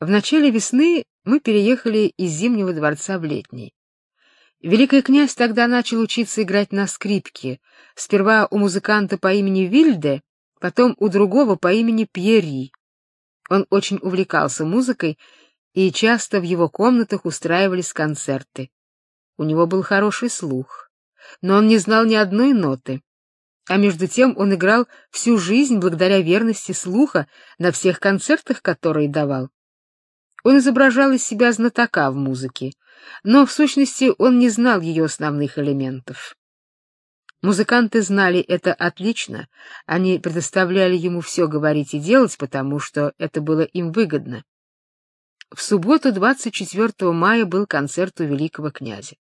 В начале весны мы переехали из Зимнего дворца в Летний. Великий князь тогда начал учиться играть на скрипке, сперва у музыканта по имени Вильде, потом у другого по имени Пьери. Он очень увлекался музыкой, и часто в его комнатах устраивались концерты. У него был хороший слух, но он не знал ни одной ноты. А между тем он играл всю жизнь благодаря верности слуха на всех концертах, которые давал. Он изображал из себя знатока в музыке, но в сущности он не знал ее основных элементов. Музыканты знали это отлично, они предоставляли ему все говорить и делать, потому что это было им выгодно. В субботу 24 мая был концерт у великого князя.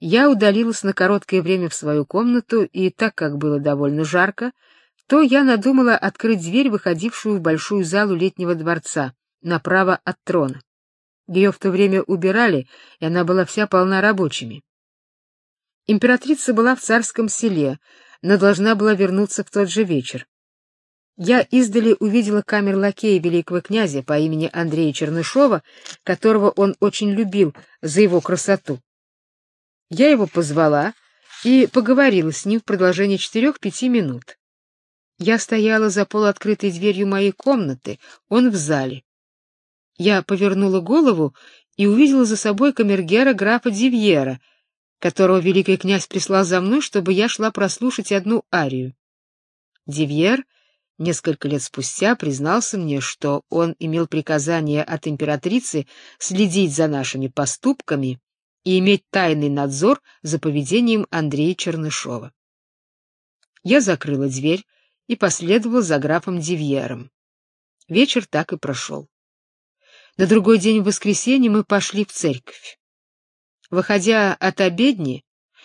Я удалилась на короткое время в свою комнату, и так как было довольно жарко, то я надумала открыть дверь, выходившую в большую залу летнего дворца, направо от трона. Ее в то время убирали, и она была вся полна рабочими. Императрица была в царском селе, но должна была вернуться в тот же вечер. Я издали увидела камер-лакея великого князя по имени Андрея Чернышова, которого он очень любил за его красоту. Я его позвала и поговорила с ним в продолжении четырех-пяти минут. Я стояла за полуоткрытой дверью моей комнаты, он в зале. Я повернула голову и увидела за собой камергера графа Дивьера, которого великий князь прислал за мной, чтобы я шла прослушать одну арию. Дивьер несколько лет спустя признался мне, что он имел приказание от императрицы следить за нашими поступками и иметь тайный надзор за поведением Андрея Чернышова. Я закрыла дверь и последовала за графом Дивьером. Вечер так и прошел. На другой день в воскресенье мы пошли в церковь. Выходя от обедни,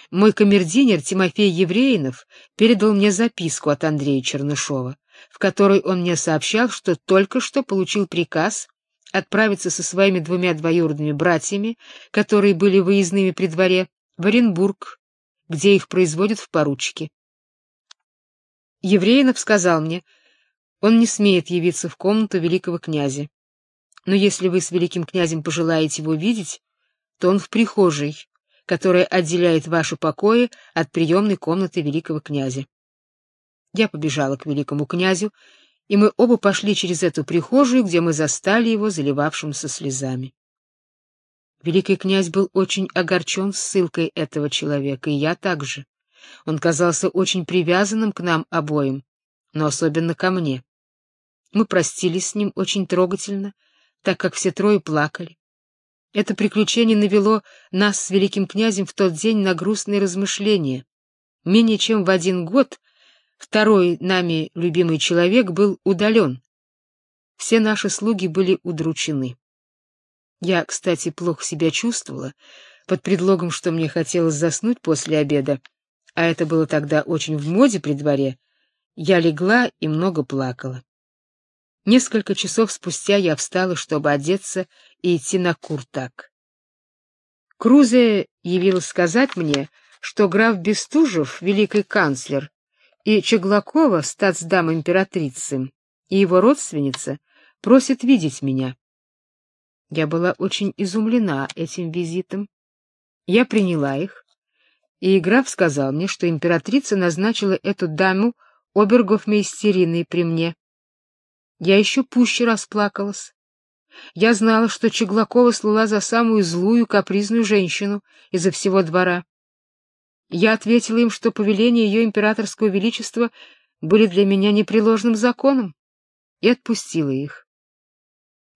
мой камердинер Тимофей Евреинов передал мне записку от Андрея Чернышова, в которой он мне сообщал, что только что получил приказ отправиться со своими двумя двоюродными братьями, которые были выездными при дворе, в Оренбург, где их производят в поручике. Евреинов сказал мне, он не смеет явиться в комнату великого князя. Но если вы с великим князем пожелаете его видеть, то он в прихожей, которая отделяет ваши покои от приемной комнаты великого князя. Я побежала к великому князю, и мы оба пошли через эту прихожую, где мы застали его заливавшимся слезами. Великий князь был очень огорчен ссылкой этого человека, и я также. Он казался очень привязанным к нам обоим, но особенно ко мне. Мы простились с ним очень трогательно, так как все трое плакали. Это приключение навело нас с великим князем в тот день на грустные размышления. Менее чем в один год второй нами любимый человек был удален. Все наши слуги были удручены. Я, кстати, плохо себя чувствовала, под предлогом, что мне хотелось заснуть после обеда, а это было тогда очень в моде при дворе. Я легла и много плакала. Несколько часов спустя я встала, чтобы одеться и идти на куртак. Крузе явилась сказать мне, что граф Бестужев, великий канцлер, и Чеглакова, статсдам императрицы, и его родственница просят видеть меня. Я была очень изумлена этим визитом. Я приняла их, и граф сказал мне, что императрица назначила эту даму обергофмейстериной при мне я еще пуще расплакалась. Я знала, что Чеглакова слыла за самую злую, капризную женщину изо всего двора. Я ответила им, что повеления ее императорского величества были для меня непреложным законом, и отпустила их.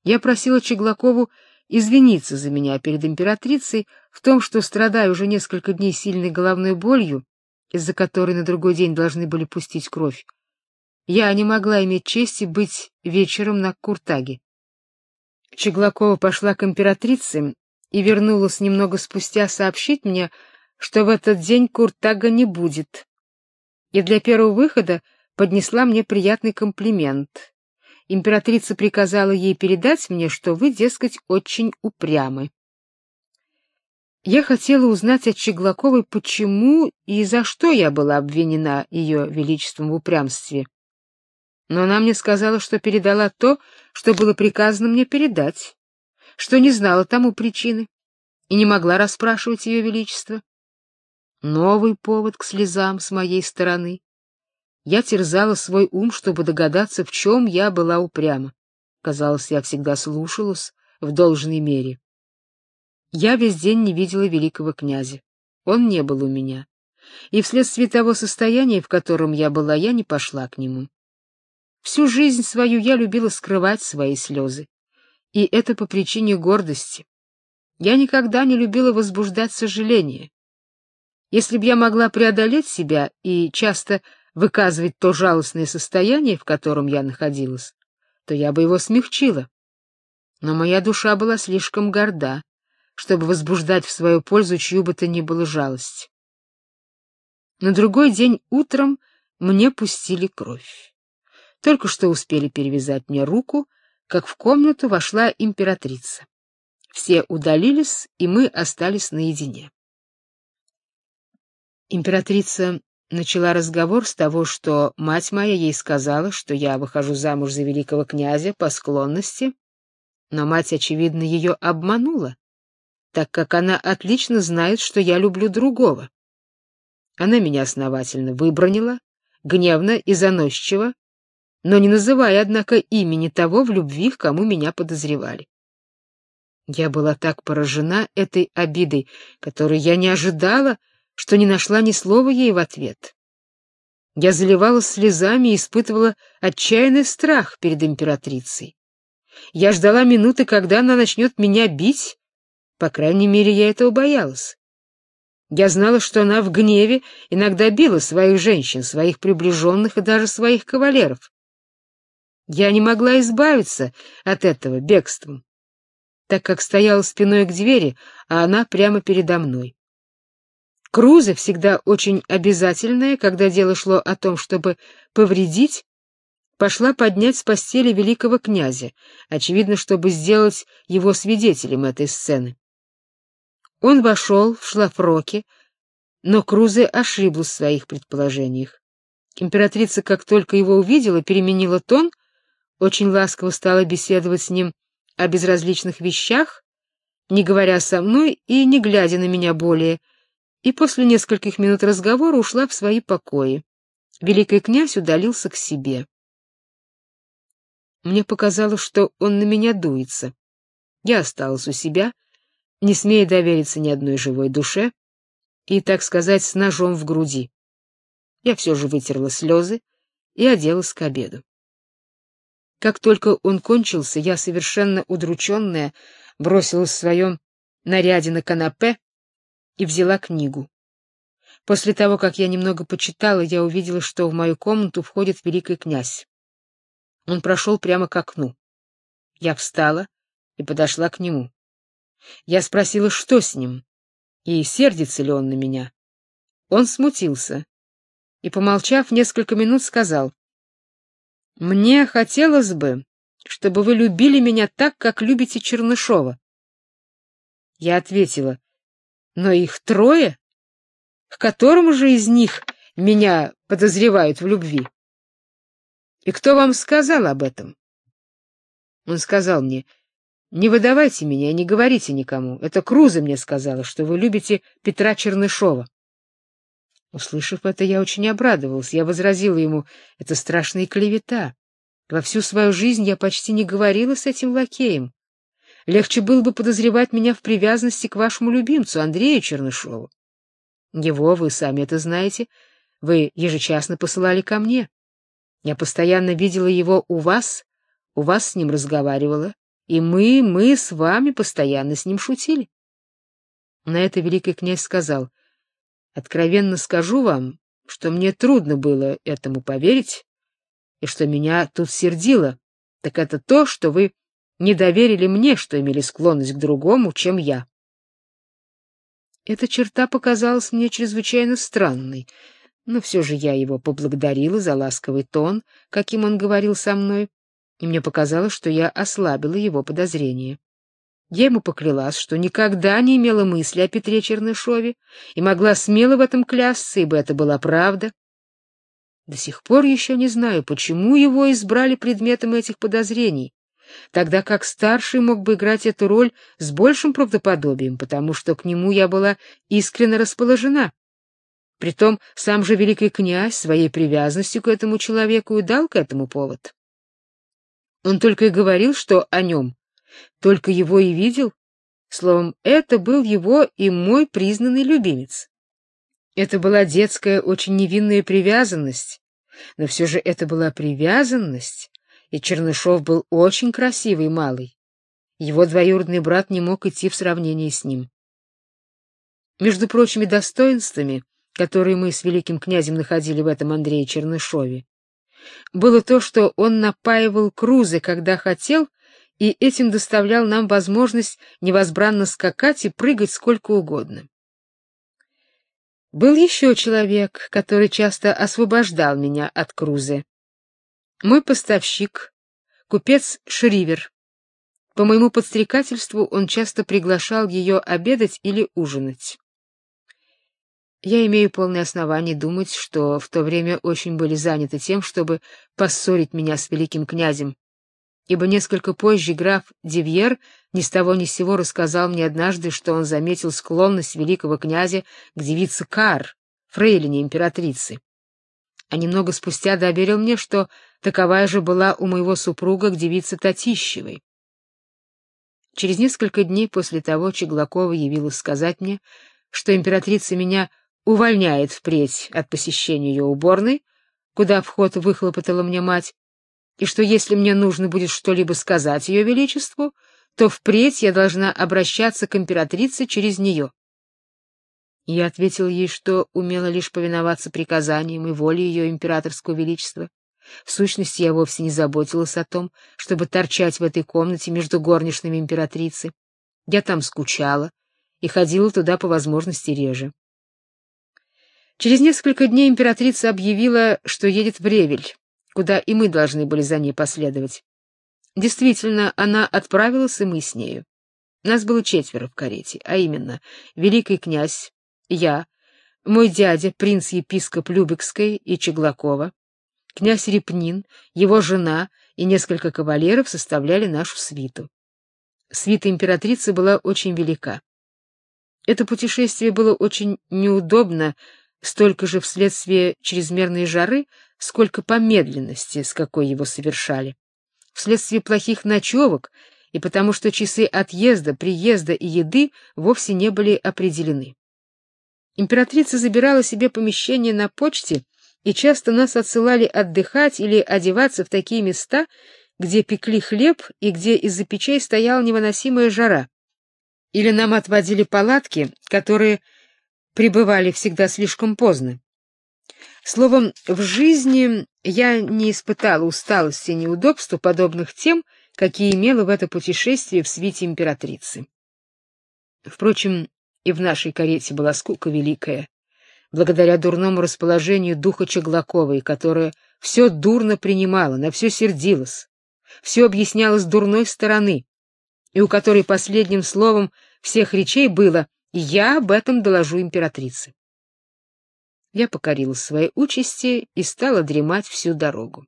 Я просила Чеглакову извиниться за меня перед императрицей в том, что страдаю уже несколько дней сильной головной болью, из-за которой на другой день должны были пустить кровь, я не могла иметь чести быть вечером на Куртаге. Чеглакова пошла к императрице и вернулась немного спустя сообщить мне, что в этот день Куртага не будет. И для первого выхода поднесла мне приятный комплимент. Императрица приказала ей передать мне, что вы, дескать, очень упрямы. Я хотела узнать от Чеглаковой, почему и за что я была обвинена ее величеством в упрямстве. Но она мне сказала, что передала то, что было приказано мне передать, что не знала тому причины и не могла расспрашивать ее величество. Новый повод к слезам с моей стороны. Я терзала свой ум, чтобы догадаться, в чем я была упряма. Казалось, я всегда слушалась в должной мере. Я весь день не видела великого князя. Он не был у меня. И вследствие того состояния, в котором я была, я не пошла к нему. Всю жизнь свою я любила скрывать свои слезы, и это по причине гордости. Я никогда не любила возбуждать сожаление. Если б я могла преодолеть себя и часто выказывать то жалостное состояние, в котором я находилась, то я бы его смягчила. Но моя душа была слишком горда, чтобы возбуждать в свою пользу чью бы то ни было жалость. На другой день утром мне пустили кровь. Только что успели перевязать мне руку, как в комнату вошла императрица. Все удалились, и мы остались наедине. Императрица начала разговор с того, что мать моя ей сказала, что я выхожу замуж за великого князя по склонности, но мать, очевидно, ее обманула, так как она отлично знает, что я люблю другого. Она меня основательно выбронила, гневно и заносчиво, но не называя, однако, имени того, в любви, к кому меня подозревали. Я была так поражена этой обидой, которой я не ожидала, что не нашла ни слова ей в ответ. Я заливалась слезами и испытывала отчаянный страх перед императрицей. Я ждала минуты, когда она начнет меня бить, по крайней мере, я этого боялась. Я знала, что она в гневе иногда била своих женщин, своих приближенных и даже своих кавалеров. Я не могла избавиться от этого бегством, так как стояла спиной к двери, а она прямо передо мной. Круза, всегда очень обязательная, когда дело шло о том, чтобы повредить, пошла поднять с постели великого князя, очевидно, чтобы сделать его свидетелем этой сцены. Он вошел в шлафроке, но Крузе ошиблась в своих предположениях. Императрица, как только его увидела, переменила тон очень ласково стала беседовать с ним о безразличных вещах, не говоря со мной и не глядя на меня более, и после нескольких минут разговора ушла в свои покои. Великий князь удалился к себе. Мне показалось, что он на меня дуется. Я осталась у себя, не смея довериться ни одной живой душе и, так сказать, с ножом в груди. Я все же вытерла слезы и оделась к обеду. Как только он кончился, я совершенно удрученная бросилась в своем наряде на канапе и взяла книгу. После того, как я немного почитала, я увидела, что в мою комнату входит великий князь. Он прошел прямо к окну. Я встала и подошла к нему. Я спросила, что с ним, и сердится ли он на меня. Он смутился и, помолчав несколько минут, сказал: мне хотелось бы, чтобы вы любили меня так, как любите Чернышова. Я ответила: "Но их трое, к которому же из них меня подозревают в любви?" И кто вам сказал об этом? Он сказал мне: "Не выдавайте меня не говорите никому. Это Круза мне сказала, что вы любите Петра Чернышова". Услышав это, я очень обрадовался. Я возразила ему: "Это страшная клевета. Во всю свою жизнь я почти не говорила с этим лакеем. Легче было бы подозревать меня в привязанности к вашему любимцу Андрею Чернышову. Его вы сами это знаете, вы ежечасно посылали ко мне. Я постоянно видела его у вас, у вас с ним разговаривала, и мы, мы с вами постоянно с ним шутили. На это великий князь сказал: Откровенно скажу вам, что мне трудно было этому поверить, и что меня тут сердило, так это то, что вы не доверили мне, что имели склонность к другому, чем я. Эта черта показалась мне чрезвычайно странной, но все же я его поблагодарила за ласковый тон, каким он говорил со мной, и мне показалось, что я ослабила его подозрения. Я ему поклялась, что никогда не имела мысли о Петре Чернышове и могла смело в этом клясться, ибо это была правда. До сих пор еще не знаю, почему его избрали предметом этих подозрений, тогда как старший мог бы играть эту роль с большим правдоподобием, потому что к нему я была искренне расположена. Притом сам же великий князь своей привязанностью к этому человеку и дал к этому повод. Он только и говорил, что о нем, только его и видел. Словом, это был его и мой признанный любимец. Это была детская, очень невинная привязанность, но все же это была привязанность, и Чернышов был очень красивый малый. Его двоюродный брат не мог идти в сравнении с ним. Между прочими достоинствами, которые мы с великим князем находили в этом Андрее Чернышове, было то, что он напаивал крузы, когда хотел, и этим доставлял нам возможность невозбранно скакать и прыгать сколько угодно. Был еще человек, который часто освобождал меня от крузы. Мой поставщик, купец Шривер. По моему подстрекательству он часто приглашал ее обедать или ужинать. Я имею полное основание думать, что в то время очень были заняты тем, чтобы поссорить меня с великим князем, ибо несколько позже граф Девьер ни с того ни с сего рассказал мне однажды, что он заметил склонность великого князя к девице Кар, фрейлине императрицы. А немного спустя доверил мне, что таковая же была у моего супруга к девице Татищевой. Через несколько дней после того Чеглакова явилась сказать мне, что императрица меня увольняет впредь от посещения ее уборной, куда вход выхлопотала мне мать, и что если мне нужно будет что-либо сказать ее величеству, то впредь я должна обращаться к императрице через нее. Я ответил ей, что умела лишь повиноваться приказаниям и воле ее императорского величества. В сущности, я вовсе не заботилась о том, чтобы торчать в этой комнате между горничными императрицы. Я там скучала и ходила туда по возможности реже. Через несколько дней императрица объявила, что едет в Ревель, куда и мы должны были за ней последовать. Действительно, она отправилась, и мы с нею. Нас было четверо в карете, а именно великий князь, я, мой дядя, принц-епископ Любекской и Чеглакова, князь Репнин, его жена и несколько кавалеров составляли нашу свиту. Свита императрицы была очень велика. Это путешествие было очень неудобно столько же вследствие чрезмерной жары, сколько по медленности, с какой его совершали, вследствие плохих ночевок и потому что часы отъезда, приезда и еды вовсе не были определены. Императрица забирала себе помещение на почте, и часто нас отсылали отдыхать или одеваться в такие места, где пекли хлеб и где из-за печей стояла невыносимая жара. Или нам отводили палатки, которые прибывали всегда слишком поздно. Словом, в жизни я не испытала усталости и неудобства, подобных тем, какие имела в это путешествие в свите императрицы. Впрочем, и в нашей карете была скука великая, благодаря дурному расположению духа Чеглаковой, которая все дурно принимала, на все сердилась, все объясняла с дурной стороны, и у которой последним словом всех речей было я об этом доложу императрице. Я покорилась своей участи и стала дремать всю дорогу.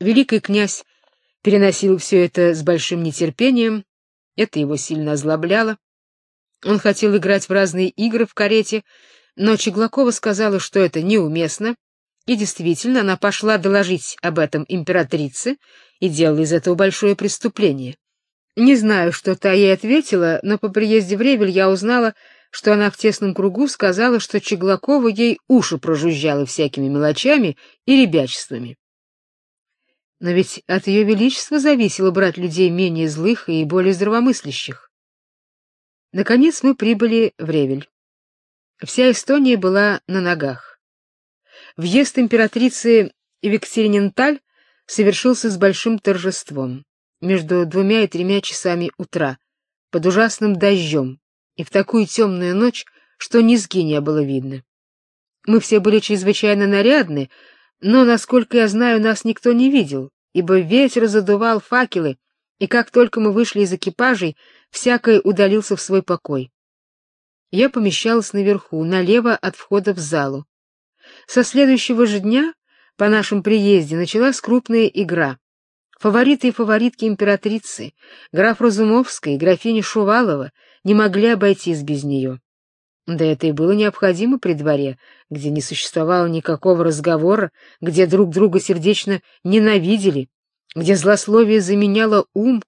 Великий князь переносил все это с большим нетерпением, это его сильно озлобляло. Он хотел играть в разные игры в карете, но Чеглакова сказала, что это неуместно, и действительно она пошла доложить об этом императрице и делала из этого большое преступление. Не знаю, что та ей ответила, но по приезде в Ревель я узнала, что она в тесном кругу сказала, что Чеглакова ей уши прожужжала всякими мелочами и ребячествами. Но ведь от ее величества зависело брать людей менее злых и более здравомыслящих. Наконец мы прибыли в Ревель. Вся Эстония была на ногах. Въезд императрицы Викториненталь совершился с большим торжеством между двумя и тремя часами утра, под ужасным дождем и в такую темную ночь, что низги не было видно. Мы все были чрезвычайно нарядны, но, насколько я знаю, нас никто не видел, ибо ветер задувал факелы, и как только мы вышли из экипажей, всякий удалился в свой покой. Я помещалась наверху, налево от входа в залу. Со следующего же дня, по нашем приезде, началась крупная игра. Фавориты и фаворитки императрицы, граф Разумовская и графиня Шувалова, не могли обойтись без нее. Да это и было необходимо при дворе, где не существовало никакого разговора, где друг друга сердечно ненавидели, где злословие заменяло ум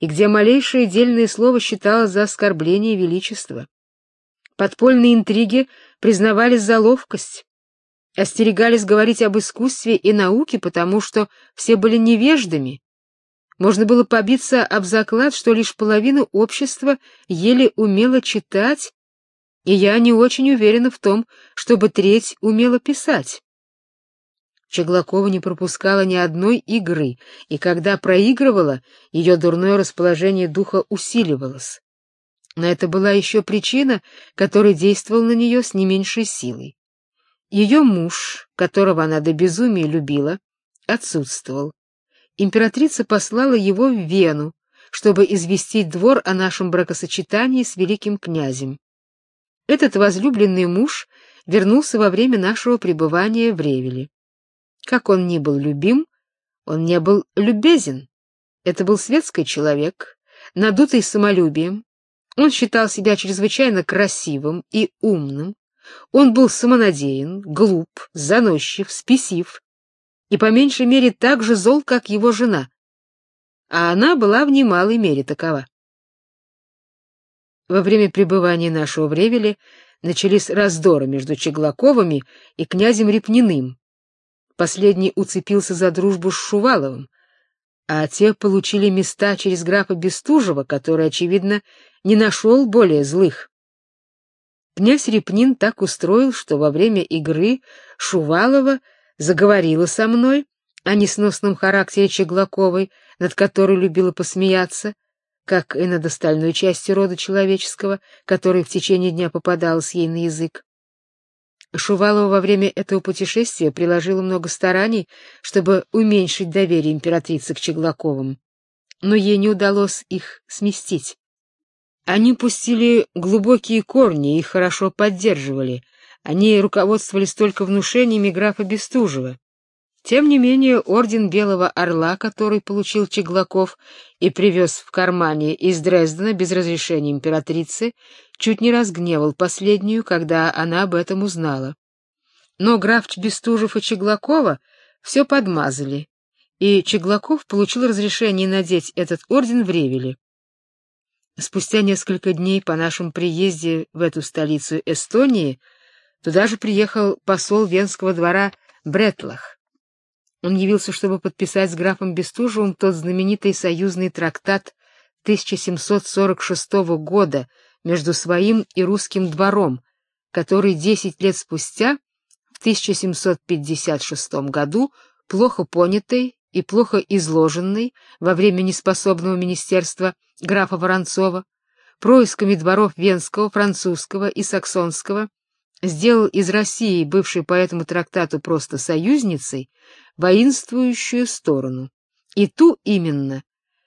и где малейшее дельное слово считалось за оскорбление величества. Подпольные интриги признавались за ловкость, остерегались говорить об искусстве и науке, потому что все были невеждами. Можно было побиться об заклад, что лишь половина общества еле умела читать, и я не очень уверена в том, чтобы треть умела писать. Чеглакова не пропускала ни одной игры, и когда проигрывала, ее дурное расположение духа усиливалось. Но это была еще причина, которая действовала на нее с не меньшей силой. Ее муж, которого она до безумия любила, отсутствовал. Императрица послала его в Вену, чтобы известить двор о нашем бракосочетании с великим князем. Этот возлюбленный муж вернулся во время нашего пребывания в Ревеле. Как он ни был любим, он не был любезен. Это был светский человек, надутый самолюбием. Он считал себя чрезвычайно красивым и умным. Он был самонадеян, глуп, заносчив, спесив и по меньшей мере так же зол, как его жена. А она была в немалой мере такова. Во время пребывания нашего в Ревеле начались раздоры между Чеглаковыми и князем Репниным, Последний уцепился за дружбу с Шуваловым, а те получили места через графа Бестужева, который, очевидно, не нашел более злых. Князь Репнин так устроил, что во время игры Шувалова заговорила со мной о несносном характере Чеглаковой, над которой любила посмеяться, как и над остальной частью рода человеческого, которая в течение дня попадалась ей на язык. Шувалова во время этого путешествия приложила много стараний, чтобы уменьшить доверие императрицы к Чеглаковым, но ей не удалось их сместить. Они пустили глубокие корни и хорошо поддерживали. Они руководствовались только внушениями графа Бестужева. Тем не менее, орден Белого Орла, который получил Чеглаков и привез в кармане из Дрездена без разрешения императрицы, чуть не разгневал последнюю, когда она об этом узнала. Но граф Бестужев и Чеглакова все подмазали, и Чеглаков получил разрешение надеть этот орден в Ревеле. Спустя несколько дней по нашему приезде в эту столицу Эстонии туда же приехал посол Венского двора Бретлах. Он явился, чтобы подписать с графом Бестужевым тот знаменитый союзный трактат 1746 года между своим и русским двором, который десять лет спустя, в 1756 году, плохо понятый и плохо изложенный во время неспособного министерства графа Воронцова, происками дворов венского, французского и саксонского, сделал из России, бывшей по этому трактату просто союзницей, воинствующую сторону, и ту именно,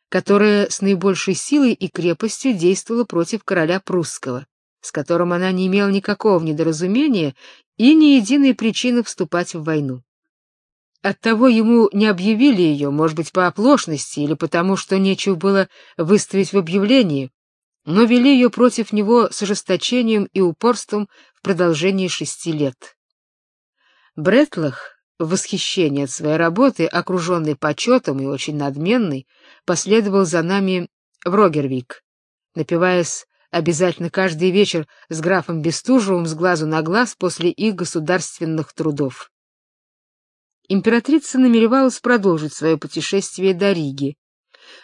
которая с наибольшей силой и крепостью действовала против короля прусского, с которым она не имела никакого недоразумения и ни единой причины вступать в войну. Оттого ему не объявили ее, может быть, по оплошности или потому, что нечего было выставить в объявлении, но вели ее против него с ожесточением и упорством в продолжении шести лет. Бретлах, в восхищении от своей работы, окруженный почетом и очень надменный, последовал за нами в Рогервик, напиваясь обязательно каждый вечер с графом Бестужевым с глазу на глаз после их государственных трудов. Императрица намеревалась продолжить свое путешествие до Риги,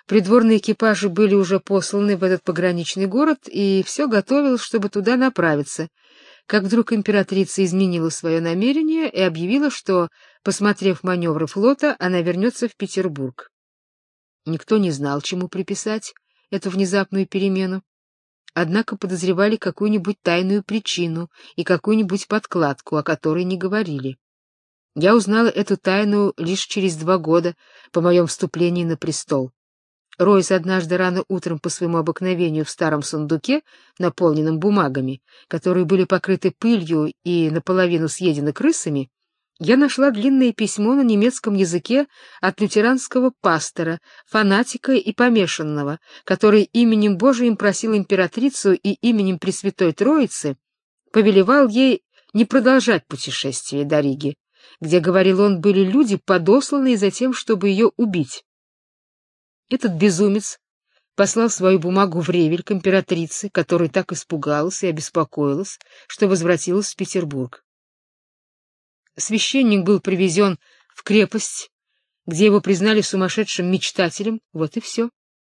Придворные экипажи были уже посланы в этот пограничный город, и все готовилось, чтобы туда направиться. Как вдруг императрица изменила свое намерение и объявила, что, посмотрев маневры флота, она вернется в Петербург. Никто не знал, чему приписать эту внезапную перемену. Однако подозревали какую-нибудь тайную причину и какую-нибудь подкладку, о которой не говорили. Я узнала эту тайну лишь через два года по моем вступлении на престол. Ройс однажды рано утром по своему обыкновению в старом сундуке, наполненном бумагами, которые были покрыты пылью и наполовину съедены крысами, я нашла длинное письмо на немецком языке от лютеранского пастора, фанатика и помешанного, который именем Божиим просил императрицу и именем Пресвятой Троицы повелевал ей не продолжать путешествие до Риги, где, говорил он, были люди, подосланные за тем, чтобы ее убить. Этот безумец послал свою бумагу в Ревель к императрице, которая так испугалась и обеспокоилась, что возвратилась в Петербург. Священник был привезен в крепость, где его признали сумасшедшим мечтателем, вот и все.